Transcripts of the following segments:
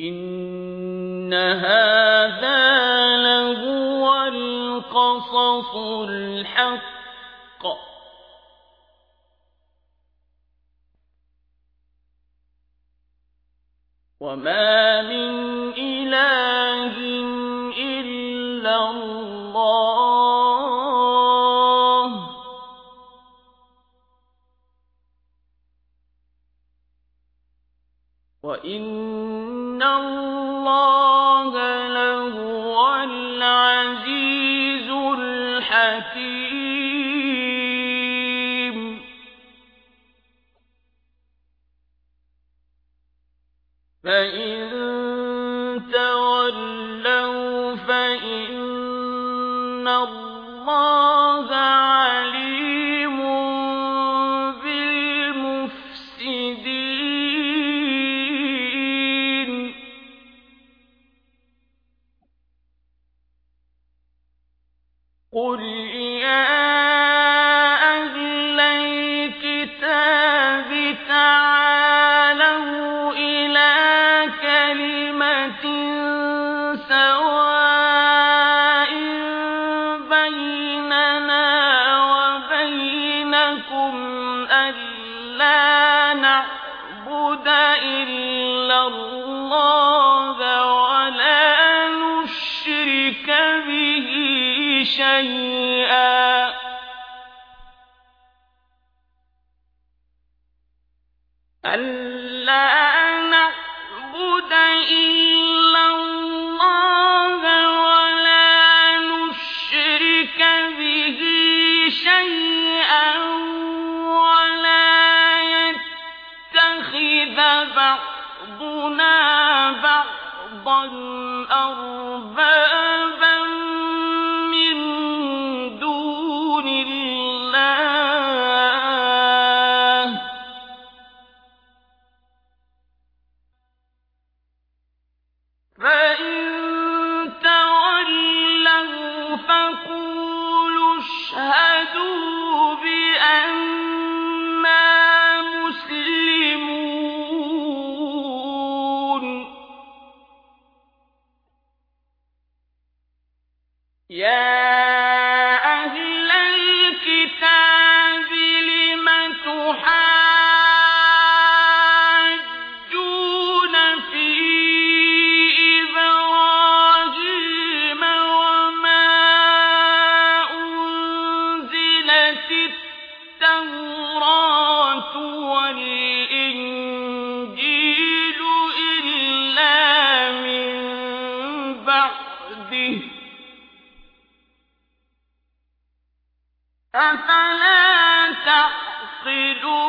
إن هذا لهو القصص الحق وما من إله إلا الله وإن الله لهو العزيز الحكيم. فإن تولوا فإن الله وبينكم ألا نعبد إلا الله ولا نشرك به شيئا. ألا نعبد إلا بعضنا بعضا أربابا yeah. أفلا تعقلون.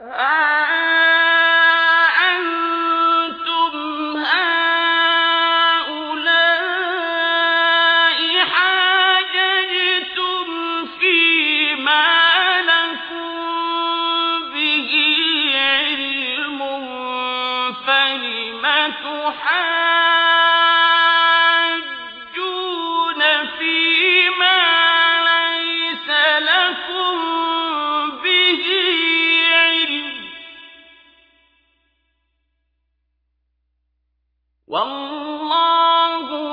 ها أنتم هؤلاء حاججتم فيما لكم به علم فلم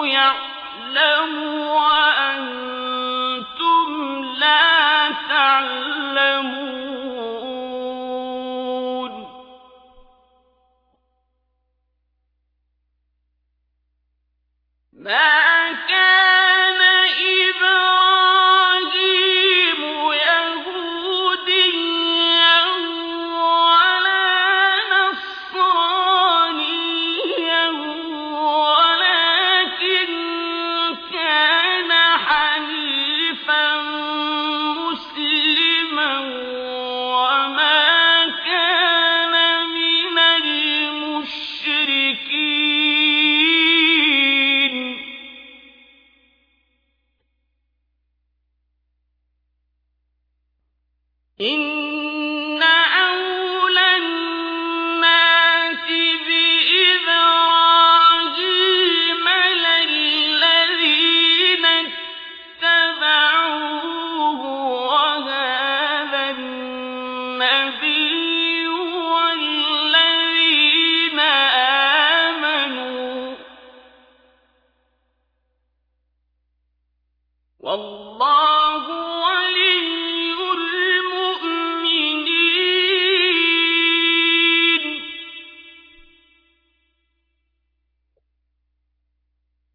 يعلم وأنتم لا تعلمون.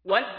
What?